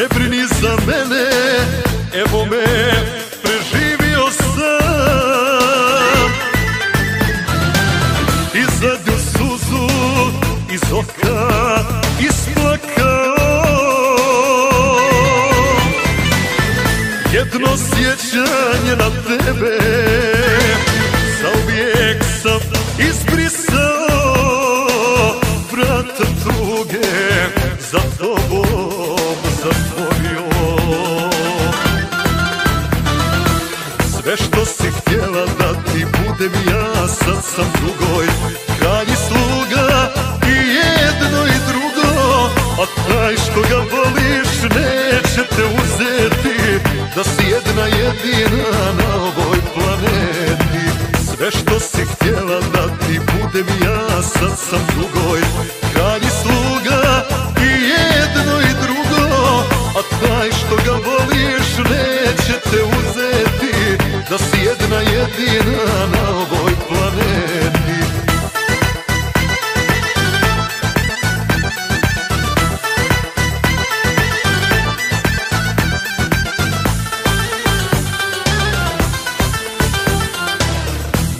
Ne brini za mene, evo me, preživio sam. I zadnju suzu iz oka isplakao. Jedno sjećanje na tebe Zauvijek sam izbrisao budem ja Sad sam drugoj. Kralji sluga I jedno i drugo A taj što ga voliš neće te uzeti Da si jedna jedina na ovoj planeti. Sve što si htjela da ti budem ja Sad sam drugoj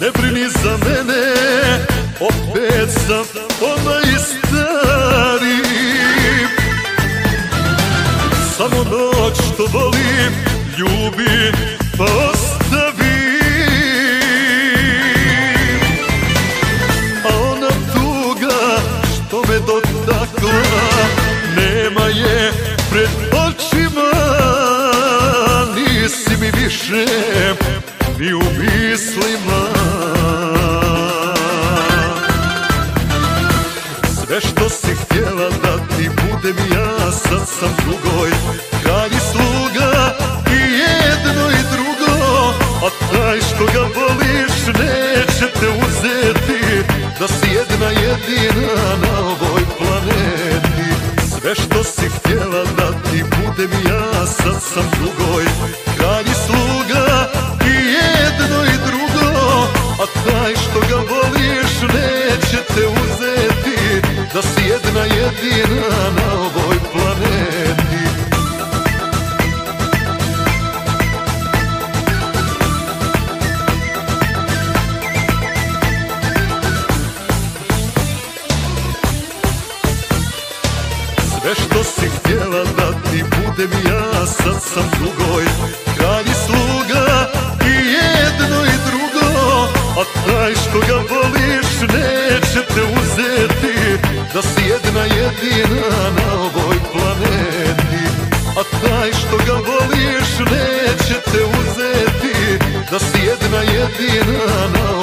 Ne brini za mene, opet sam onaj stari Samo noć što volim, ljubi pa ostavi. A ona tuga što me dotakla, nema je pred očima. Nisi mi više ni u mislima Sve što si htjela da ti budem ja Sad sam drugoj. Kralji sluga I jedno i drugo A taj što ga voliš neće te uzeti Da si jedna jedina na ovoj planeti. Sve što si htjela da ti budem ja Sad sam drugoj jedina na ovoj planeti. Sve što si htjela da ti budem ja Sad sam drugoj. Kralji sluga I jedno i drugo A taj što ga voliš uzeti Da si jedna jedina na ovoj planeti. A taj što ga voliš neće te uzeti. Da si jedna jedina na ovoj